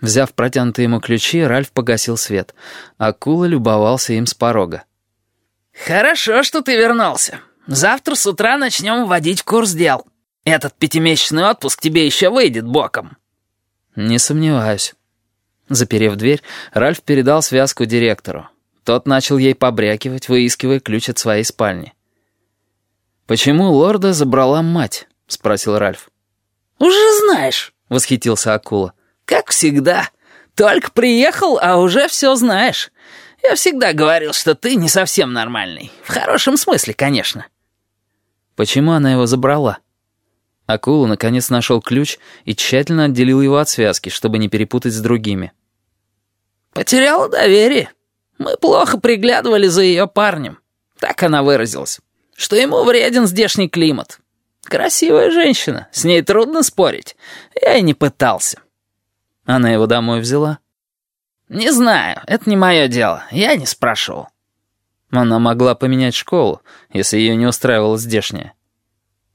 Взяв протянутые ему ключи, Ральф погасил свет. Акула любовался им с порога. «Хорошо, что ты вернулся. Завтра с утра начнем вводить курс дел. Этот пятимесячный отпуск тебе еще выйдет боком». «Не сомневаюсь». Заперев дверь, Ральф передал связку директору. Тот начал ей побрякивать, выискивая ключ от своей спальни. «Почему лорда забрала мать?» — спросил Ральф. «Уже знаешь», — восхитился Акула. «Как всегда. Только приехал, а уже все знаешь. Я всегда говорил, что ты не совсем нормальный. В хорошем смысле, конечно». «Почему она его забрала?» Акула наконец нашел ключ и тщательно отделил его от связки, чтобы не перепутать с другими. «Потеряла доверие. Мы плохо приглядывали за ее парнем. Так она выразилась. Что ему вреден здешний климат. Красивая женщина, с ней трудно спорить. Я и не пытался». Она его домой взяла? «Не знаю, это не мое дело, я не спрашивал». Она могла поменять школу, если ее не устраивала здешняя.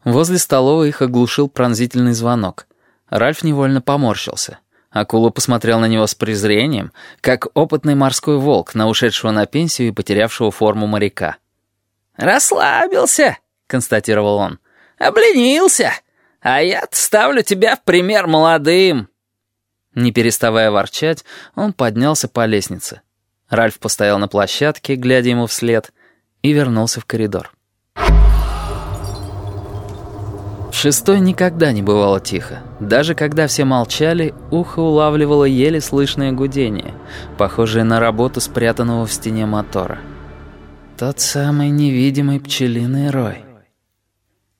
Возле столовой их оглушил пронзительный звонок. Ральф невольно поморщился. Акула посмотрел на него с презрением, как опытный морской волк, на ушедшего на пенсию и потерявшего форму моряка. «Расслабился», — констатировал он. «Обленился. А я ставлю тебя в пример молодым». Не переставая ворчать, он поднялся по лестнице. Ральф постоял на площадке, глядя ему вслед, и вернулся в коридор. В шестой никогда не бывало тихо. Даже когда все молчали, ухо улавливало еле слышное гудение, похожее на работу спрятанного в стене мотора. Тот самый невидимый пчелиный рой.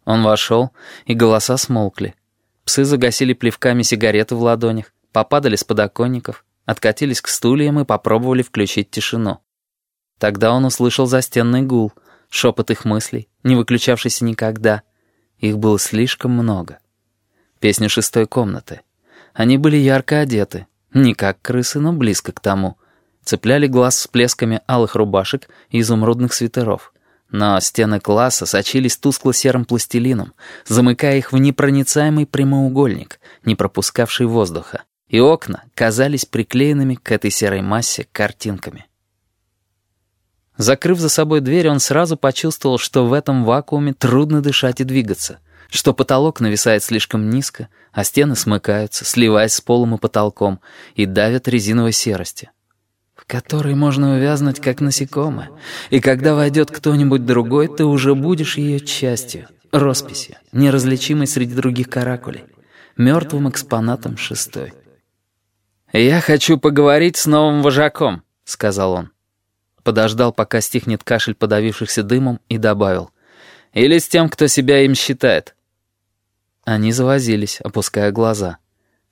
Он вошел, и голоса смолкли. Псы загасили плевками сигареты в ладонях попадали с подоконников, откатились к стульям и попробовали включить тишину. Тогда он услышал застенный гул, шепот их мыслей, не выключавшийся никогда. Их было слишком много. Песня шестой комнаты. Они были ярко одеты, не как крысы, но близко к тому. Цепляли глаз с плесками алых рубашек и изумрудных свитеров. Но стены класса сочились тускло-серым пластилином, замыкая их в непроницаемый прямоугольник, не пропускавший воздуха и окна казались приклеенными к этой серой массе картинками. Закрыв за собой дверь, он сразу почувствовал, что в этом вакууме трудно дышать и двигаться, что потолок нависает слишком низко, а стены смыкаются, сливаясь с полом и потолком, и давят резиновой серости, в которой можно увязнуть, как насекомое, и когда войдет кто-нибудь другой, ты уже будешь ее частью, росписью, неразличимой среди других каракулей, мертвым экспонатом шестой. «Я хочу поговорить с новым вожаком», — сказал он. Подождал, пока стихнет кашель подавившихся дымом, и добавил. «Или с тем, кто себя им считает». Они завозились, опуская глаза.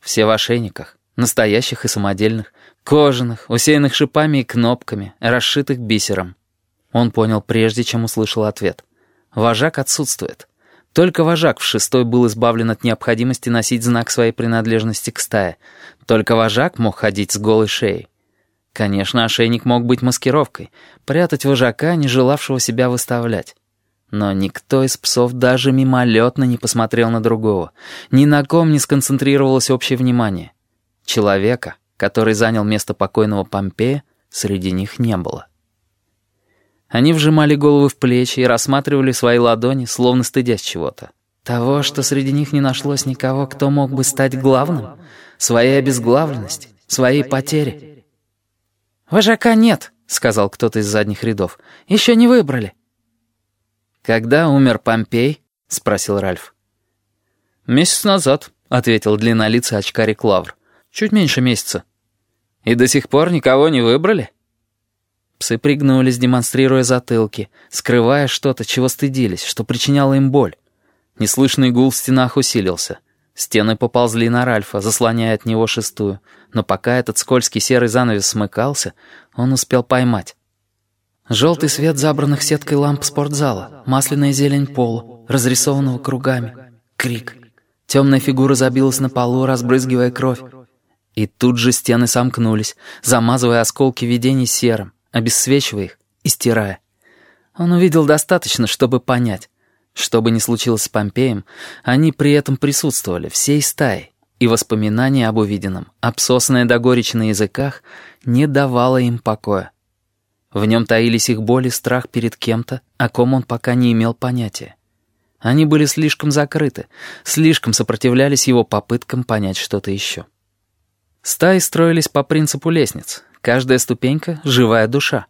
Все в ошейниках, настоящих и самодельных, кожаных, усеянных шипами и кнопками, расшитых бисером. Он понял прежде, чем услышал ответ. Вожак отсутствует. Только вожак в шестой был избавлен от необходимости носить знак своей принадлежности к стае. Только вожак мог ходить с голой шеей. Конечно, ошейник мог быть маскировкой, прятать вожака, не желавшего себя выставлять. Но никто из псов даже мимолетно не посмотрел на другого. Ни на ком не сконцентрировалось общее внимание. Человека, который занял место покойного Помпея, среди них не было. Они вжимали головы в плечи и рассматривали свои ладони, словно стыдясь чего-то. Того, что среди них не нашлось никого, кто мог бы стать главным, своей обезглавленности, своей потери. «Вожака нет», — сказал кто-то из задних рядов. «Еще не выбрали». «Когда умер Помпей?» — спросил Ральф. «Месяц назад», — ответил длиннолицый очкарик Лавр. «Чуть меньше месяца». «И до сих пор никого не выбрали?» Псы пригнулись, демонстрируя затылки, скрывая что-то, чего стыдились, что причиняло им боль. Неслышный гул в стенах усилился. Стены поползли на Ральфа, заслоняя от него шестую, но пока этот скользкий серый занавес смыкался, он успел поймать. Желтый свет забранных сеткой ламп спортзала, масляная зелень пола, разрисованного кругами. Крик. Темная фигура забилась на полу, разбрызгивая кровь. И тут же стены сомкнулись, замазывая осколки видений серым обесцвечивая их и стирая. Он увидел достаточно, чтобы понять. Что бы ни случилось с Помпеем, они при этом присутствовали всей стаей, и воспоминания об увиденном, обсосанное до горечи на языках, не давало им покоя. В нем таились их боль и страх перед кем-то, о ком он пока не имел понятия. Они были слишком закрыты, слишком сопротивлялись его попыткам понять что-то еще. Стаи строились по принципу лестниц. Каждая ступенька — живая душа.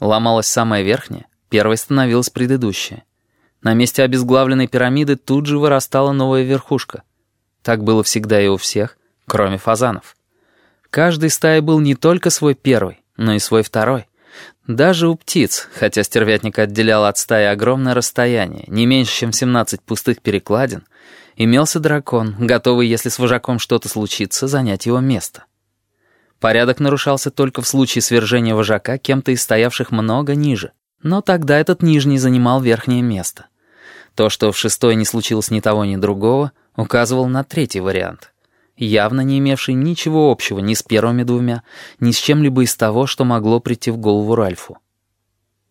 Ломалась самая верхняя, первой становилась предыдущая. На месте обезглавленной пирамиды тут же вырастала новая верхушка. Так было всегда и у всех, кроме фазанов. Каждый стаи был не только свой первый, но и свой второй. Даже у птиц, хотя стервятник отделял от стаи огромное расстояние, не меньше, чем 17 пустых перекладин, имелся дракон, готовый, если с вожаком что-то случится, занять его место. Порядок нарушался только в случае свержения вожака кем-то из стоявших много ниже, но тогда этот нижний занимал верхнее место. То, что в шестой не случилось ни того, ни другого, указывал на третий вариант, явно не имевший ничего общего ни с первыми двумя, ни с чем-либо из того, что могло прийти в голову Ральфу.